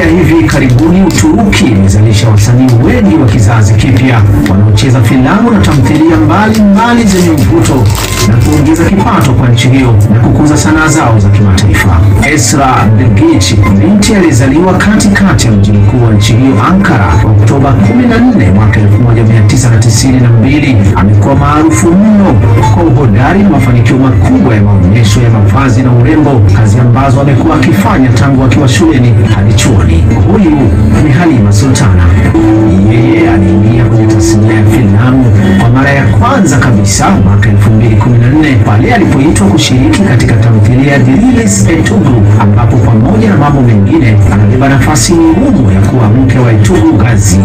ya hivi karibuni, Uturuki imezalisha wasanii wengi wa kizazi kipya wanaocheza filamu na tamthilia mbalimbali zenye mvuto na kuongeza kipato kwa nchi hiyo na kukuza sanaa zao za kimataifa. Esra Begic, binti aliyezaliwa katikati ya mji mkuu wa nchi hiyo Ankara, Oktoba 14 mwaka 1992, amekuwa maarufu mno kwa uhodari na mafanikio makubwa ya maonyesho ya mavazi na urembo, ambazo amekuwa akifanya tangu akiwa shuleni hadi chuoni. Huyu ni Halima Sultana. Yeye aliingia kwenye tasnia ya filamu kwa mara ya kwanza kabisa mwaka 2014 pale alipoitwa kushiriki katika tamthilia Dirilis etugu ambapo pamoja na mambo mengine anabeba nafasi ngumu ya kuwa mke wa etugu Gazi.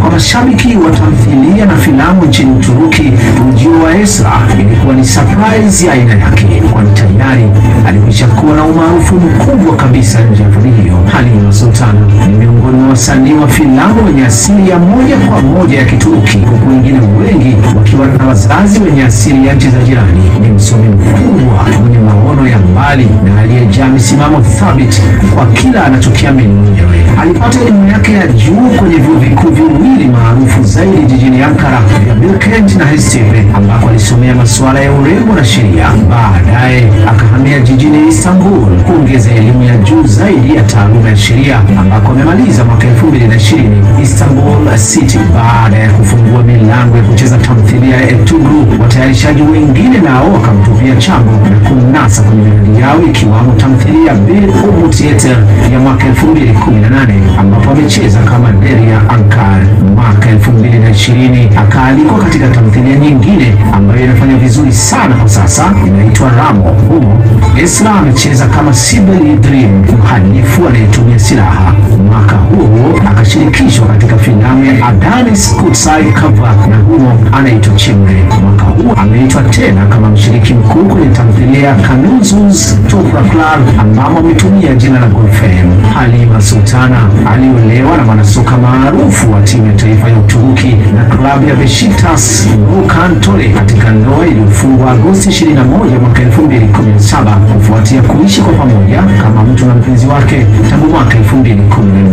Kwa mashabiki wa tamthilia na filamu nchini Uturuki, ujio wa Esra ilikuwa ni surprise ya aina yake, kwani tayari alikwisha kuwa na umaarufu mkubwa kabisa nje ya hiyo. Halima Sultan ni miongoni mwa wasanii wa filamu wenye asili ya moja kwa moja ya Kituruki, huku wengine wengi wakiwa na wazazi wenye asili ya nchi za jirani. Ni msomi mkubwa mwenye maono ya mbali na aliyejaa misimamo thabiti kwa kila anachokiamini mwenyewe. Alipata elimu yake ya juu kwenye vyuo vikuu viwili maarufu zaidi jijini Ankara vya Bilkent na Hacettepe, ambako alisomea masuala ya urembo na sheria. Baadaye akahamia jijini Istanbul kuongeza elimu ya juu zaidi ya taaluma ya sheria, ambako amemaliza mwaka 2020 Istanbul City. Baada ya kufungua milango ya kucheza tamthilia ya Ertugrul, watayarishaji wengine nao wakamtupia chambo na kumnasa kwenye miradi yao ikiwamo tamthilia Bir Umut Theater ya mwaka 2018 ambapo amecheza kama Deria Ankar. Mwaka 2020 akaalikwa katika tamthilia nyingine ambayo inafanya vizuri sana kwa sasa, inaitwa Ramo. Humo Esra amecheza kama Sibeli Dream, mhalifu anayetumia silaha. Mwaka huo akashirikishwa katika ya Adanis Kutsai Kavak na humo anaitwa Chimre. Mwaka huu ameitwa tena kama mshiriki mkuu kwenye tamthilia Kanunsuz Club ambamo ametumia jina la Gulfem. Halima Sultana aliolewa na mwanasoka maarufu wa timu ya taifa ya Uturuki na klabu ya Besiktas Volkan Tole katika ndoa iliyofungwa Agosti 21 mwaka 2017 kufuatia kuishi kwa pamoja kama mtu na mpenzi wake tangu mwaka 2014.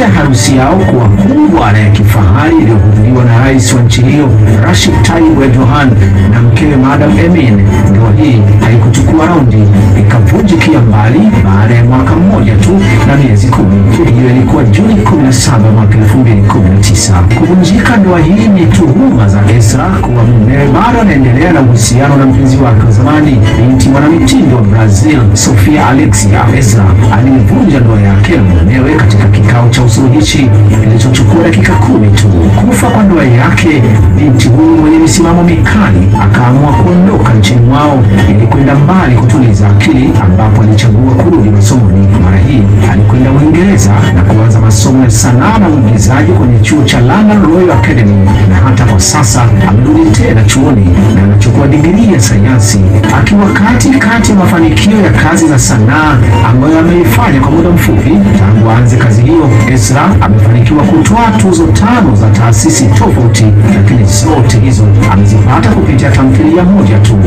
Licha ya harusi yao kuwa kubwa na ya kifahari iliyohudhuriwa na rais wa nchi hiyo Rashid Tayyip Erdogan na mkewe Madam Emin, ndoa hii haikuchukua raundi, ikavunjikia mbali baada ya mwaka mmoja tu na miezi kumi. Hiyo ilikuwa Juni 17 mwaka 2019. Kuvunjika ndoa hii ni tuhuma za Esra kuwa mumewe bado anaendelea na uhusiano na mpenzi wake wa zamani, binti mwanamitindo wa Brazil Sofia Alexia. Esra alivunja katika kikao cha usuluhishi kilichochukua dakika kumi tu. Kufa kwa ndoa yake, binti huyu mwenye misimamo mikali akaamua mbali kutuliza akili, ambapo alichagua kurudi masomoni. Mara hii alikwenda Uingereza na kuanza masomo ya sanaa na uigizaji kwenye chuo cha London Royal Academy, na hata kwa sasa amerudi tena chuoni na anachukua digrii ya sayansi, akiwa kati kati mafanikio ya kazi za sanaa ambayo ameifanya kwa muda mfupi tangu aanze kazi hiyo. Ezra amefanikiwa kutoa tuzo tano za taasisi tofauti, lakini zote hizo amezipata kupitia tamthilia moja tu,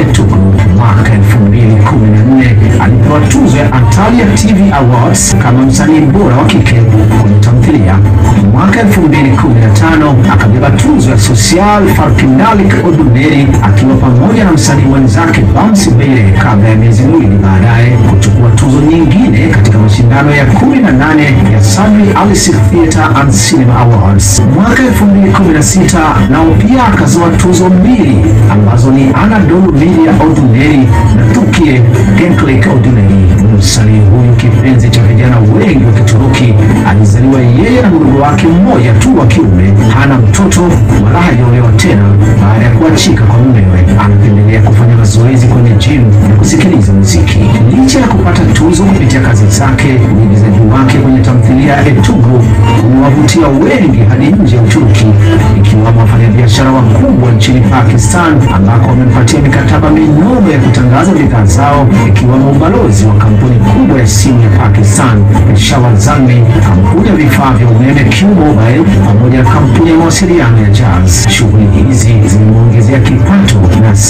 Ertugrul. Mwaka 2014 alipewa tuzo ya Antalya TV Awards kama msanii bora wa kike kwenye tamthilia. Mwaka 2015 akabeba tuzo ya Social Farkinalik Oduneri akiwa pamoja na msanii mwenzake Bamsi Bele kabla ya miezi miwili baadaye kuchukua tuzo nyingine katika mashindano ya 18 ya Sunny Alice Theatre and Cinema Awards. Mwaka 2016 nao pia akazoa tuzo mbili ambazo ni Anadolu Villa Ordinary na Türkiye Gençlik Ordinary. Msanii huyu kipenzi cha vijana wengi wa Kituruki alizaliwa yeye na mdogo wake mmoja tu wa kiume, hana mtoto wala hajaolewa tena baada ya kuachika kwa mumewe. Tuzo kupitia kazi zake, uigizaji wake kwenye tamthilia Etubu umewavutia wengi hadi nje ya Uturuki, ikiwamo wafanyabiashara wakubwa nchini Pakistan ambako wamempatia mikataba minono ya kutangaza bidhaa zao, ikiwamo ubalozi wa kampuni kubwa ya simu ya Pakistan Peshawar kampuni ya vifaa vya umeme Q-Mobile pamoja na kampuni ya mawasiliano ya Jazz. Shughuli hizi na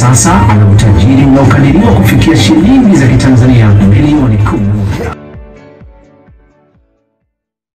sasa ana utajiri unaokadiriwa kufikia shilingi za Kitanzania milioni kumi.